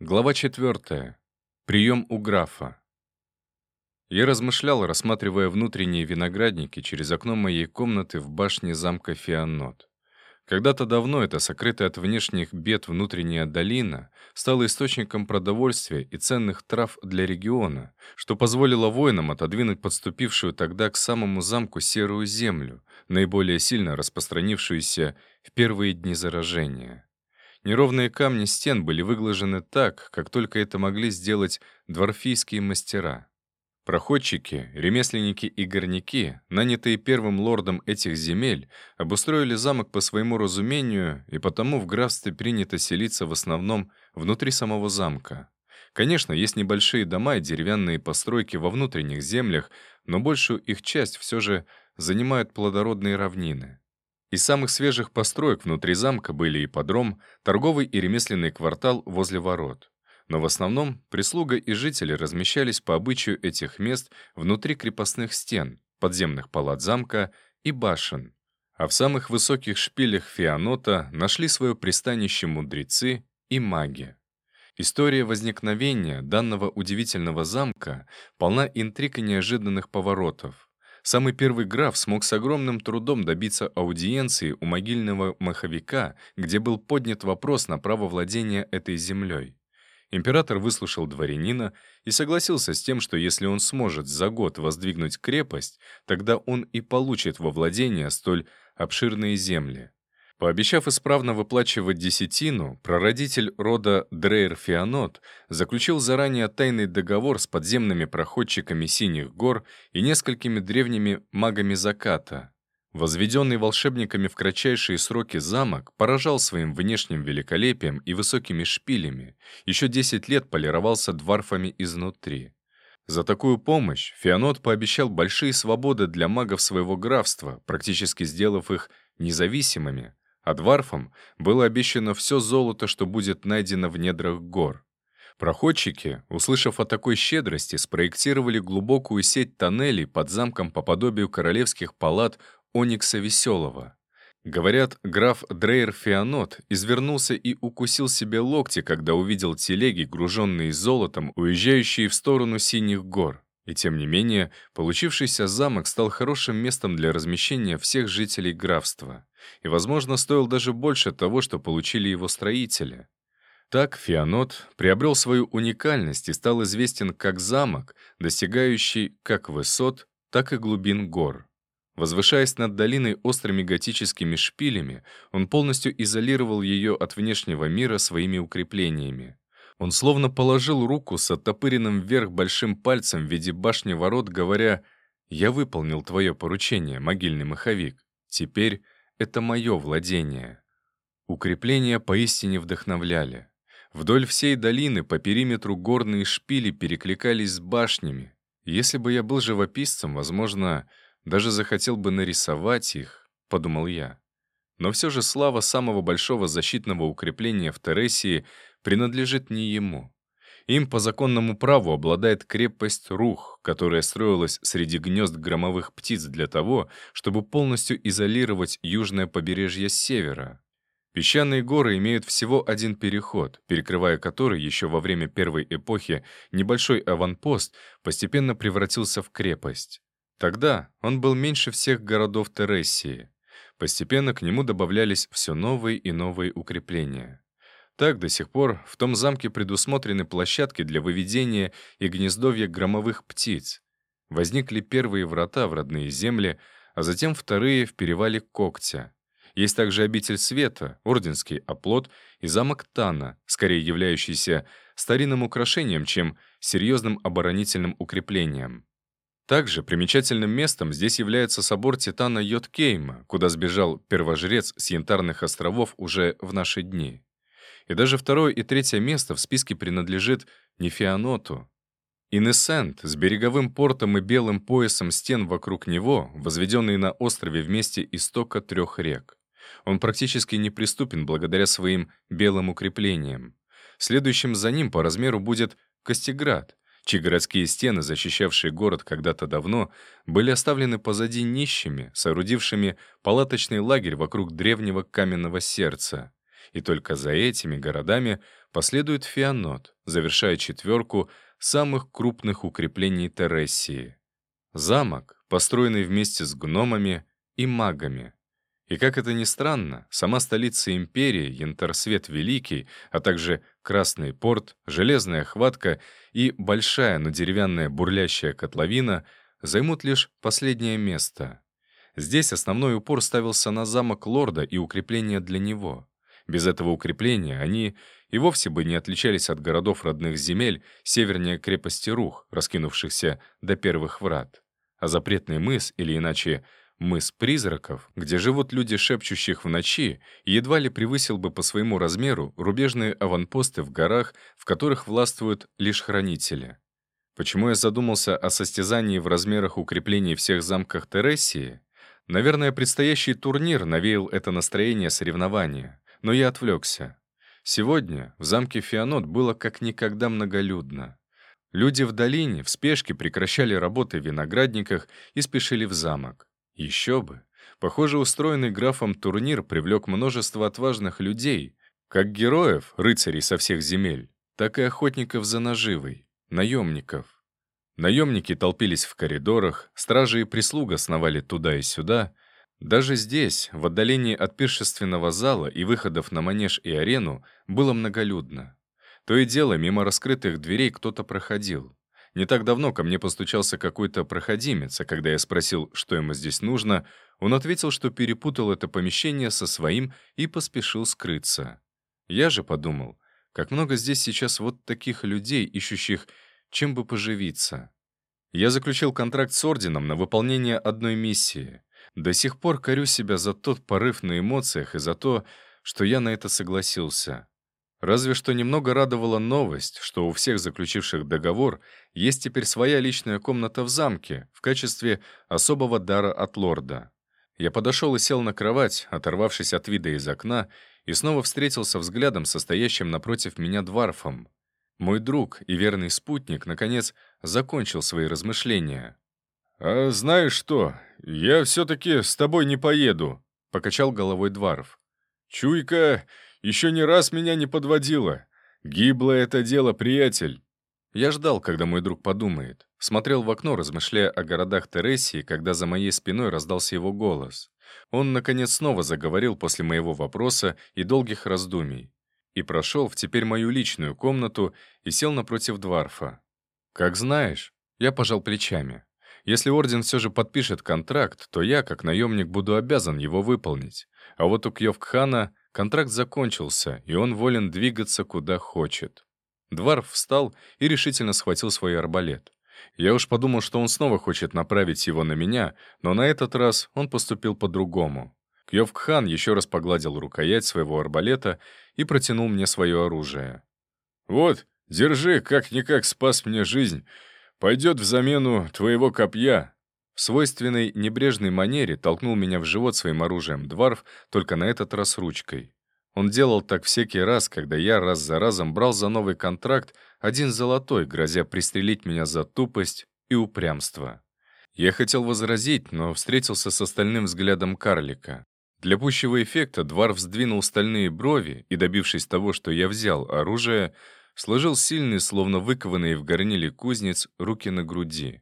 Глава 4. Прием у графа. Я размышлял, рассматривая внутренние виноградники через окно моей комнаты в башне замка Фианнот. Когда-то давно эта сокрытая от внешних бед внутренняя долина стала источником продовольствия и ценных трав для региона, что позволило воинам отодвинуть подступившую тогда к самому замку серую землю, наиболее сильно распространившуюся в первые дни заражения. Неровные камни стен были выглажены так, как только это могли сделать дворфийские мастера. Проходчики, ремесленники и горняки, нанятые первым лордом этих земель, обустроили замок по своему разумению, и потому в графстве принято селиться в основном внутри самого замка. Конечно, есть небольшие дома и деревянные постройки во внутренних землях, но большую их часть все же занимают плодородные равнины. Из самых свежих построек внутри замка были ипподром, торговый и ремесленный квартал возле ворот. Но в основном прислуга и жители размещались по обычаю этих мест внутри крепостных стен, подземных палат замка и башен. А в самых высоких шпилях Фианота нашли свое пристанище мудрецы и маги. История возникновения данного удивительного замка полна интриг и неожиданных поворотов. Самый первый граф смог с огромным трудом добиться аудиенции у могильного маховика, где был поднят вопрос на право владения этой землей. Император выслушал дворянина и согласился с тем, что если он сможет за год воздвигнуть крепость, тогда он и получит во владение столь обширные земли. Пообещав исправно выплачивать десятину, прародитель рода Дрейр-Фианот заключил заранее тайный договор с подземными проходчиками Синих гор и несколькими древними магами заката. Возведенный волшебниками в кратчайшие сроки замок поражал своим внешним великолепием и высокими шпилями, еще 10 лет полировался дворфами изнутри. За такую помощь Фианот пообещал большие свободы для магов своего графства, практически сделав их независимыми, а дварфам было обещано все золото, что будет найдено в недрах гор. Проходчики, услышав о такой щедрости, спроектировали глубокую сеть тоннелей под замком по подобию королевских палат Оникса Веселого. Говорят, граф Дрейер Фианот извернулся и укусил себе локти, когда увидел телеги, груженные золотом, уезжающие в сторону Синих гор. И тем не менее, получившийся замок стал хорошим местом для размещения всех жителей графства. И, возможно, стоил даже больше того, что получили его строители. Так Фианот приобрел свою уникальность и стал известен как замок, достигающий как высот, так и глубин гор. Возвышаясь над долиной острыми готическими шпилями, он полностью изолировал ее от внешнего мира своими укреплениями. Он словно положил руку с оттопыренным вверх большим пальцем в виде башни ворот, говоря «Я выполнил твое поручение, могильный маховик. Теперь это мое владение». Укрепления поистине вдохновляли. Вдоль всей долины по периметру горные шпили перекликались с башнями. Если бы я был живописцем, возможно, даже захотел бы нарисовать их, подумал я. Но все же слава самого большого защитного укрепления в Тересии принадлежит не ему. Им по законному праву обладает крепость Рух, которая строилась среди гнезд громовых птиц для того, чтобы полностью изолировать южное побережье севера. Песчаные горы имеют всего один переход, перекрывая который еще во время первой эпохи небольшой аванпост постепенно превратился в крепость. Тогда он был меньше всех городов Тересии. Постепенно к нему добавлялись все новые и новые укрепления. Так до сих пор в том замке предусмотрены площадки для выведения и гнездовья громовых птиц. Возникли первые врата в родные земли, а затем вторые в перевале Когтя. Есть также обитель света, орденский оплот и замок Тана, скорее являющийся старинным украшением, чем серьезным оборонительным укреплением. Также примечательным местом здесь является собор Титана Йоткейма, куда сбежал первожрец с Янтарных островов уже в наши дни. И даже второе и третье место в списке принадлежит не Фианоту. Инесент с береговым портом и белым поясом стен вокруг него, возведенный на острове вместе истока трех рек. Он практически неприступен благодаря своим белым укреплениям. Следующим за ним по размеру будет Костеград, чьи городские стены, защищавшие город когда-то давно, были оставлены позади нищими, соорудившими палаточный лагерь вокруг древнего каменного сердца. И только за этими городами последует Фианот, завершая четверку самых крупных укреплений Терессии. Замок, построенный вместе с гномами и магами. И как это ни странно, сама столица империи, Янтарсвет Великий, а также Красный порт, Железная хватка и большая, но деревянная бурлящая котловина займут лишь последнее место. Здесь основной упор ставился на замок лорда и укрепления для него. Без этого укрепления они и вовсе бы не отличались от городов родных земель севернее крепости Рух, раскинувшихся до первых врат. А запретный мыс, или иначе Мыс призраков, где живут люди, шепчущих в ночи, едва ли превысил бы по своему размеру рубежные аванпосты в горах, в которых властвуют лишь хранители. Почему я задумался о состязании в размерах укреплений всех замках Тересии? Наверное, предстоящий турнир навеял это настроение соревнования, но я отвлекся. Сегодня в замке Фианот было как никогда многолюдно. Люди в долине в спешке прекращали работы в виноградниках и спешили в замок. Еще бы. Похоже, устроенный графом турнир привлек множество отважных людей, как героев, рыцарей со всех земель, так и охотников за наживой, наемников. Наемники толпились в коридорах, стражи и прислуга сновали туда и сюда. Даже здесь, в отдалении от пиршественного зала и выходов на манеж и арену, было многолюдно. То и дело, мимо раскрытых дверей кто-то проходил. Не так давно ко мне постучался какой-то проходимец, а когда я спросил, что ему здесь нужно, он ответил, что перепутал это помещение со своим и поспешил скрыться. Я же подумал, как много здесь сейчас вот таких людей, ищущих, чем бы поживиться. Я заключил контракт с Орденом на выполнение одной миссии. До сих пор корю себя за тот порыв на эмоциях и за то, что я на это согласился. Разве что немного радовала новость, что у всех заключивших договор есть теперь своя личная комната в замке в качестве особого дара от лорда. Я подошел и сел на кровать, оторвавшись от вида из окна, и снова встретился взглядом состоящим напротив меня дворфом. Мой друг и верный спутник, наконец, закончил свои размышления. «А знаешь что, я все-таки с тобой не поеду», — покачал головой дворф. «Чуйка еще не раз меня не подводила. Гибло это дело, приятель. Я ждал, когда мой друг подумает. Смотрел в окно, размышляя о городах Тересии, когда за моей спиной раздался его голос. Он, наконец, снова заговорил после моего вопроса и долгих раздумий. И прошел в теперь мою личную комнату и сел напротив Дварфа. «Как знаешь», — я пожал плечами. «Если Орден все же подпишет контракт, то я, как наемник, буду обязан его выполнить. А вот у Кьёвкхана контракт закончился, и он волен двигаться куда хочет. Дварф встал и решительно схватил свой арбалет. Я уж подумал, что он снова хочет направить его на меня, но на этот раз он поступил по-другому. Кьёвкхан еще раз погладил рукоять своего арбалета и протянул мне свое оружие. «Вот, держи, как-никак спас мне жизнь. Пойдет в замену твоего копья». В свойственной небрежной манере толкнул меня в живот своим оружием Дварф, только на этот раз ручкой. Он делал так всякий раз, когда я раз за разом брал за новый контракт один золотой, грозя пристрелить меня за тупость и упрямство. Я хотел возразить, но встретился с остальным взглядом карлика. Для пущего эффекта Дварф сдвинул стальные брови и, добившись того, что я взял оружие, сложил сильные, словно выкованные в горниле кузнец, руки на груди.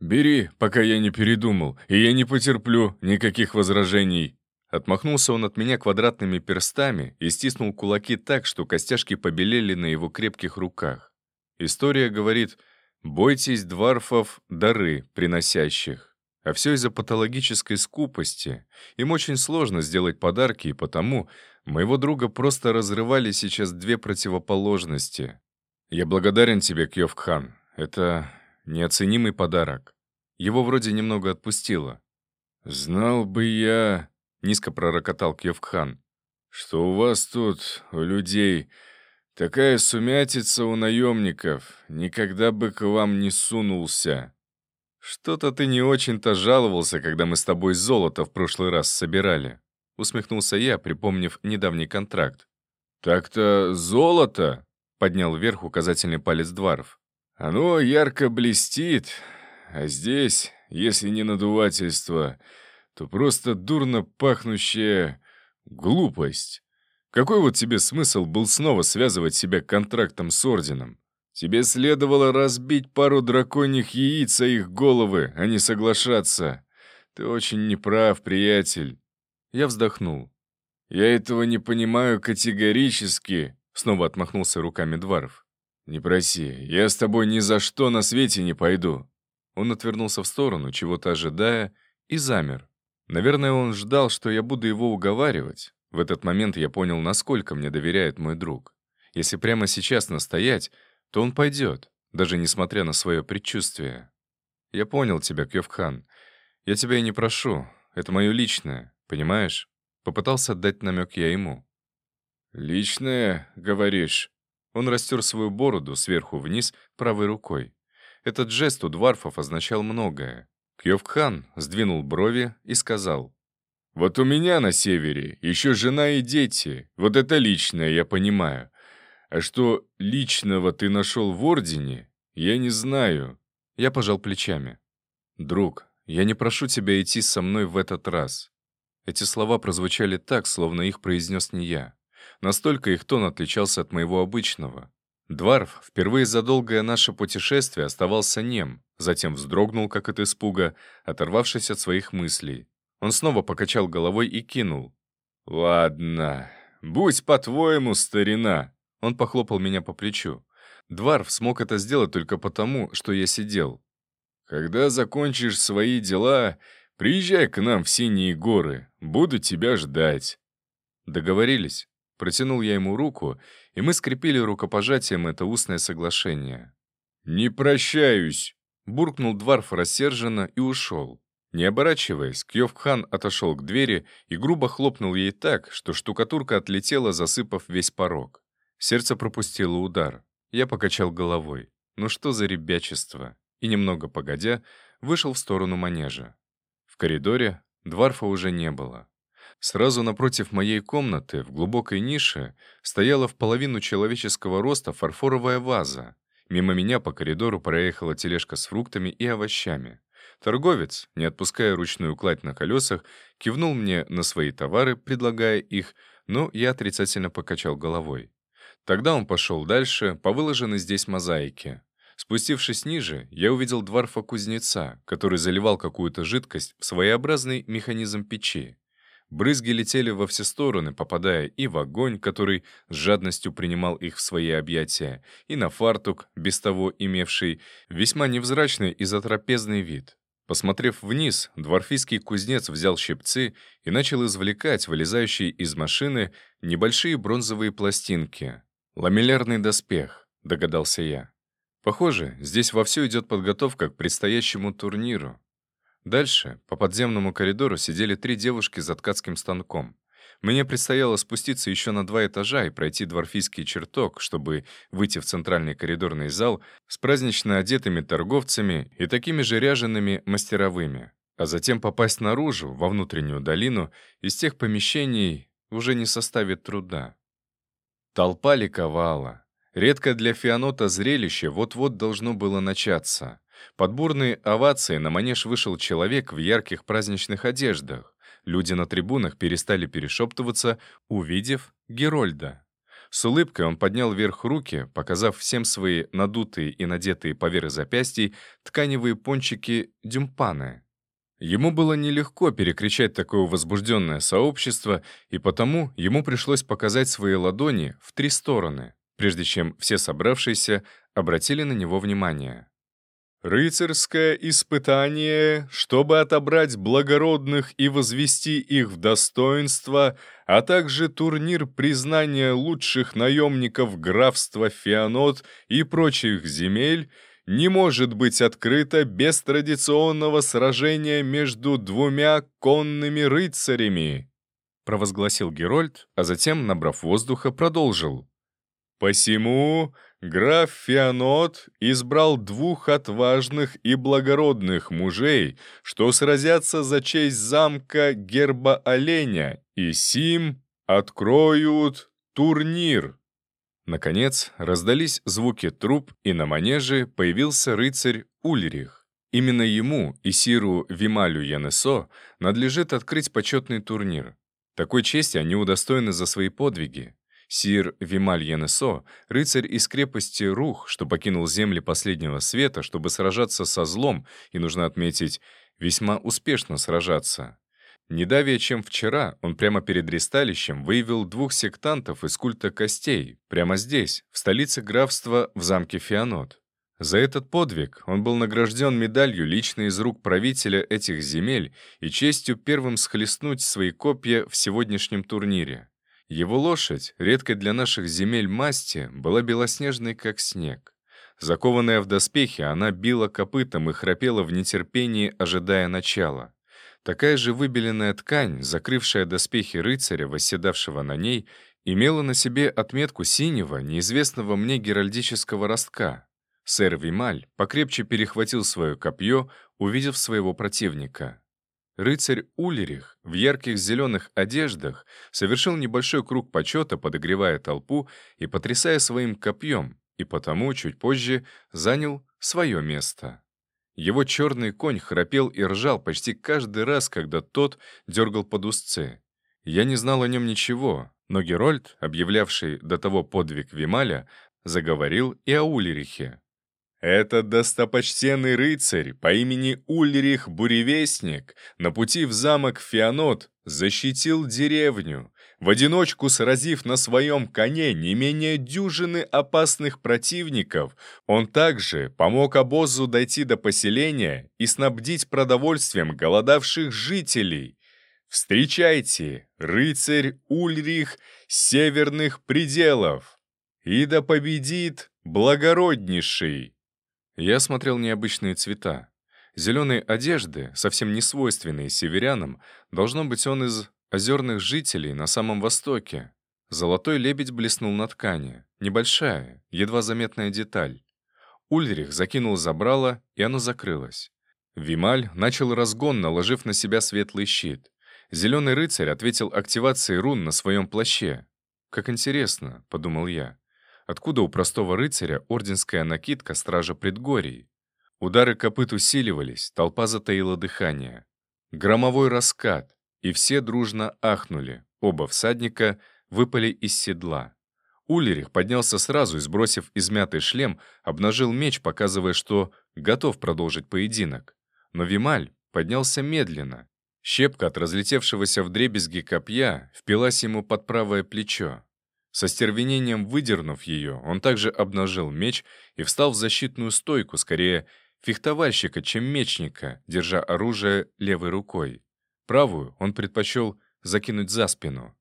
«Бери, пока я не передумал, и я не потерплю никаких возражений». Отмахнулся он от меня квадратными перстами и стиснул кулаки так, что костяшки побелели на его крепких руках. История говорит «бойтесь дварфов дары приносящих». А все из-за патологической скупости. Им очень сложно сделать подарки, и потому моего друга просто разрывали сейчас две противоположности. «Я благодарен тебе, Кьёвкхан. Это неоценимый подарок». Его вроде немного отпустило. «Знал бы я...» — низко пророкотал Кьевкхан. «Что у вас тут, у людей, такая сумятица у наемников, никогда бы к вам не сунулся». «Что-то ты не очень-то жаловался, когда мы с тобой золото в прошлый раз собирали», — усмехнулся я, припомнив недавний контракт. «Так-то золото?» — поднял вверх указательный палец Дваров. «Оно ярко блестит, а здесь, если не надувательство, то просто дурно пахнущая глупость. Какой вот тебе смысл был снова связывать себя контрактом с Орденом? Тебе следовало разбить пару драконьих яиц о их головы, а не соглашаться. Ты очень неправ, приятель. Я вздохнул. Я этого не понимаю категорически, снова отмахнулся руками Дваров. Не проси, я с тобой ни за что на свете не пойду. Он отвернулся в сторону, чего-то ожидая, и замер. Наверное, он ждал, что я буду его уговаривать. В этот момент я понял, насколько мне доверяет мой друг. Если прямо сейчас настоять, то он пойдет, даже несмотря на свое предчувствие. Я понял тебя, Кёвхан. Я тебя и не прошу. Это мое личное, понимаешь? Попытался отдать намек я ему. «Личное, говоришь?» Он растер свою бороду сверху вниз правой рукой. Этот жест у дварфов означал многое. Кьёвкхан сдвинул брови и сказал. «Вот у меня на севере еще жена и дети. Вот это личное, я понимаю. А что личного ты нашел в Ордене, я не знаю». Я пожал плечами. «Друг, я не прошу тебя идти со мной в этот раз». Эти слова прозвучали так, словно их произнес не я. Настолько их тон отличался от моего обычного. Дварф впервые за долгое наше путешествие оставался нем, затем вздрогнул, как от испуга, оторвавшись от своих мыслей. Он снова покачал головой и кинул. «Ладно, будь по-твоему, старина!» Он похлопал меня по плечу. Дварф смог это сделать только потому, что я сидел. «Когда закончишь свои дела, приезжай к нам в Синие горы. Буду тебя ждать». Договорились. Протянул я ему руку, и мы скрепили рукопожатием это устное соглашение. «Не прощаюсь!» — буркнул Дварф рассерженно и ушел. Не оборачиваясь, Кьёвхан отошел к двери и грубо хлопнул ей так, что штукатурка отлетела, засыпав весь порог. Сердце пропустило удар. Я покачал головой. Ну что за ребячество? И немного погодя, вышел в сторону манежа. В коридоре Дварфа уже не было. Сразу напротив моей комнаты, в глубокой нише, стояла в половину человеческого роста фарфоровая ваза. Мимо меня по коридору проехала тележка с фруктами и овощами. Торговец, не отпуская ручную кладь на колесах, кивнул мне на свои товары, предлагая их, но я отрицательно покачал головой. Тогда он пошел дальше, по выложенной здесь мозаике. Спустившись ниже, я увидел дворфа-кузнеца, который заливал какую-то жидкость в своеобразный механизм печи. Брызги летели во все стороны, попадая и в огонь, который с жадностью принимал их в свои объятия, и на фартук, без того имевший весьма невзрачный и затрапезный вид. Посмотрев вниз, дворфийский кузнец взял щипцы и начал извлекать вылезающие из машины небольшие бронзовые пластинки. «Ламеллярный доспех», — догадался я. Похоже, здесь вовсю идет подготовка к предстоящему турниру. Дальше по подземному коридору сидели три девушки за ткацким станком. Мне предстояло спуститься еще на два этажа и пройти дворфийский чертог, чтобы выйти в центральный коридорный зал с празднично одетыми торговцами и такими же ряжеными мастеровыми, а затем попасть наружу, во внутреннюю долину, из тех помещений уже не составит труда. Толпа ликовала. Редко для Фианота зрелище вот-вот должно было начаться. Под бурные овации на манеж вышел человек в ярких праздничных одеждах. Люди на трибунах перестали перешептываться, увидев Герольда. С улыбкой он поднял вверх руки, показав всем свои надутые и надетые поверх запястий тканевые пончики дюмпаны. Ему было нелегко перекричать такое возбужденное сообщество, и потому ему пришлось показать свои ладони в три стороны, прежде чем все собравшиеся обратили на него внимание. «Рыцарское испытание, чтобы отобрать благородных и возвести их в достоинство, а также турнир признания лучших наемников графства Феонот и прочих земель — не может быть открыто без традиционного сражения между двумя конными рыцарями», провозгласил Герольд, а затем, набрав воздуха, продолжил. «Посему граф Фианот избрал двух отважных и благородных мужей, что сразятся за честь замка герба оленя, и сим откроют турнир». Наконец, раздались звуки труп, и на манеже появился рыцарь Ульрих. Именно ему, Исиру Вималю Янесо, надлежит открыть почетный турнир. Такой чести они удостоены за свои подвиги. Сир Вималь Янесо, рыцарь из крепости Рух, что покинул земли последнего света, чтобы сражаться со злом, и, нужно отметить, весьма успешно сражаться. Не давее, чем вчера, он прямо перед ресталищем выявил двух сектантов из культа костей, прямо здесь, в столице графства, в замке Фианот. За этот подвиг он был награжден медалью лично из рук правителя этих земель и честью первым схлестнуть свои копья в сегодняшнем турнире. Его лошадь, редкой для наших земель масти, была белоснежной, как снег. Закованная в доспехи, она била копытом и храпела в нетерпении, ожидая начала. Такая же выбеленная ткань, закрывшая доспехи рыцаря, восседавшего на ней, имела на себе отметку синего, неизвестного мне геральдического ростка. Сэр Вималь покрепче перехватил свое копье, увидев своего противника. Рыцарь Улерих в ярких зеленых одеждах совершил небольшой круг почета, подогревая толпу и потрясая своим копьем, и потому чуть позже занял свое место. Его черный конь храпел и ржал почти каждый раз, когда тот дергал под узцы. Я не знал о нем ничего, но Герольд, объявлявший до того подвиг Вималя, заговорил и о Улерихе. Этот достопочтенный рыцарь по имени Ульрих Буревестник на пути в замок Фианот защитил деревню, в одиночку сразив на своем коне не менее дюжины опасных противников, он также помог обозу дойти до поселения и снабдить продовольствием голодавших жителей. Встречайте, рыцарь Ульрих северных пределов! И да победит благороднейший! Я смотрел необычные цвета. Зеленые одежды, совсем не свойственные северянам, должно быть он из озерных жителей на самом востоке. Золотой лебедь блеснул на ткани. Небольшая, едва заметная деталь. Ульрих закинул забрало, и оно закрылось. Вималь начал разгон, наложив на себя светлый щит. Зеленый рыцарь ответил активацией рун на своем плаще. «Как интересно», — подумал я. «Откуда у простого рыцаря орденская накидка стража предгорий?» Удары копыт усиливались, толпа затаила дыхание. Громовой раскат, и все дружно ахнули. Оба всадника выпали из седла. Улерих поднялся сразу и, сбросив измятый шлем, обнажил меч, показывая, что готов продолжить поединок. Но Вималь поднялся медленно. Щепка от разлетевшегося в дребезги копья впилась ему под правое плечо. Со стервенением выдернув ее, он также обнажил меч и встал в защитную стойку, скорее фехтовальщика, чем мечника, держа оружие левой рукой. Правую он предпочел закинуть за спину.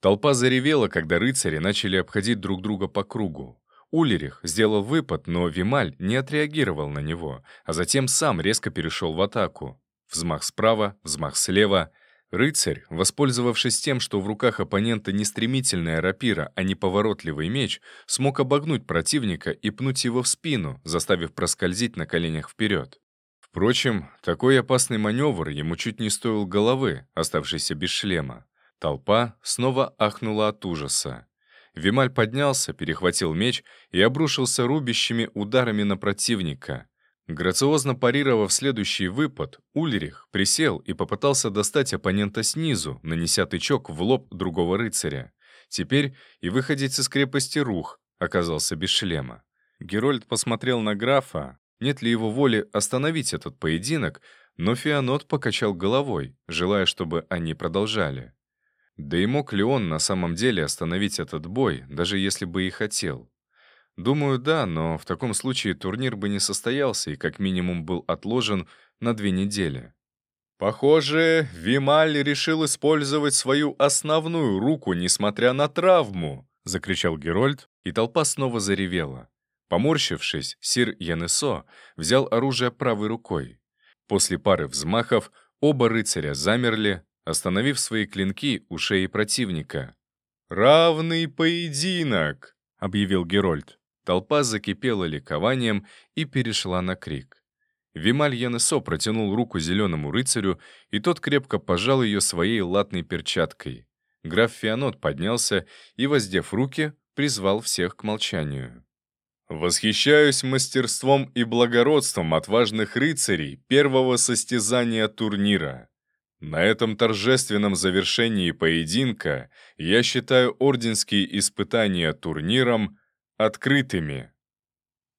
Толпа заревела, когда рыцари начали обходить друг друга по кругу. Улерих сделал выпад, но Вималь не отреагировал на него, а затем сам резко перешел в атаку. Взмах справа, взмах слева. Рыцарь, воспользовавшись тем, что в руках оппонента не стремительная рапира, а не поворотливый меч, смог обогнуть противника и пнуть его в спину, заставив проскользить на коленях вперед. Впрочем, такой опасный маневр ему чуть не стоил головы, оставшейся без шлема. Толпа снова ахнула от ужаса. Вималь поднялся, перехватил меч и обрушился рубящими ударами на противника. Грациозно парировав следующий выпад, Ульрих присел и попытался достать оппонента снизу, нанеся тычок в лоб другого рыцаря. Теперь и выходец из крепости Рух оказался без шлема. Герольд посмотрел на графа, нет ли его воли остановить этот поединок, но Фианот покачал головой, желая, чтобы они продолжали. Да и мог ли он на самом деле остановить этот бой, даже если бы и хотел? Думаю, да, но в таком случае турнир бы не состоялся и как минимум был отложен на две недели. Похоже, Вималь решил использовать свою основную руку, несмотря на травму, закричал Герольд, и толпа снова заревела. Поморщившись, сир Янесо взял оружие правой рукой. После пары взмахов оба рыцаря замерли, остановив свои клинки у шеи противника. «Равный поединок!» — объявил Герольд. Толпа закипела ликованием и перешла на крик. Вималь Янесо протянул руку зеленому рыцарю, и тот крепко пожал ее своей латной перчаткой. Граф Фианот поднялся и, воздев руки, призвал всех к молчанию. Восхищаюсь мастерством и благородством отважных рыцарей первого состязания турнира. На этом торжественном завершении поединка я считаю орденские испытания турниром открытыми.